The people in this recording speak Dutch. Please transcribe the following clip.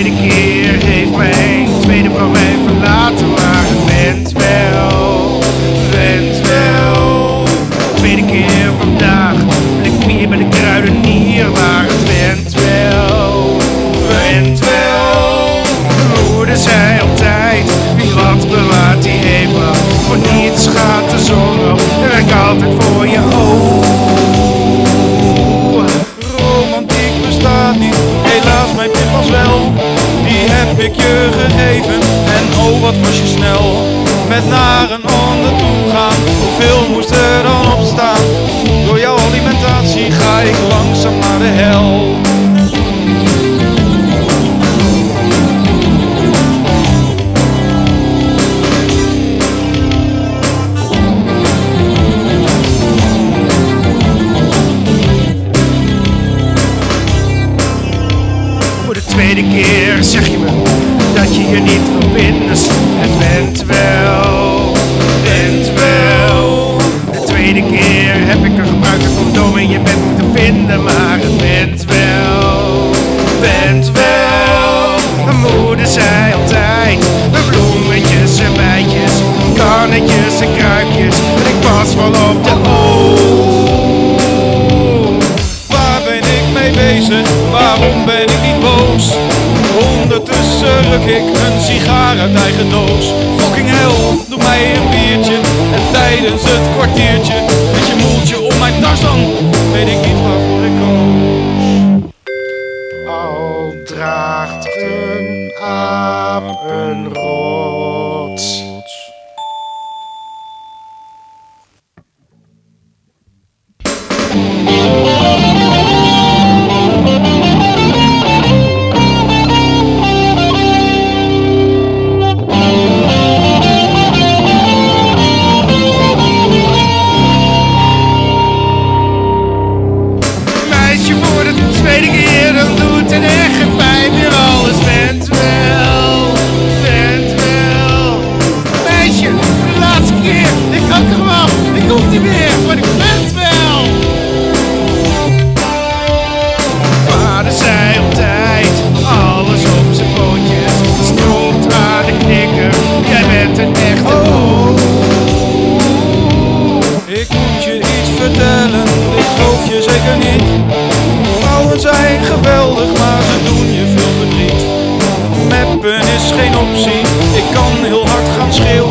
tweede keer heeft mijn tweede vrouw mij verlaten, maar het went wel, went wel. Tweede keer vandaag, ik meer bij de kruidenier, maar het went wel, went wel. Moeder zei altijd, wie wat bewaart die wat, voor niets gaat de zon en werk altijd voor je wat was je snel. Met naar een ander toe gaan, hoeveel moest er dan opstaan? Door jouw alimentatie ga ik langzaam naar de hel. Voor de tweede keer zeg je me dat je je niet verbindt. Het went wel, went wel. De tweede keer heb ik een gebruikte condoom in je bed moeten vinden, maar het went wel, went wel. Mijn moeder zei altijd, mijn bloemetjes en bijtjes, kannetjes en kruikjes. En ik pas wel op de oog. Waar ben ik mee bezig? Waarom ben ik een sigaar uit eigen doos. Fucking hell, doe mij een biertje. En tijdens het kwartiertje met je moeltje om mijn tas dan weet ik niet waarvoor ik koos. Al draagt een aap een rots. Dan Zijn geweldig, maar ze doen je veel verdriet. Meppen is geen optie, ik kan heel hard gaan schreeuwen.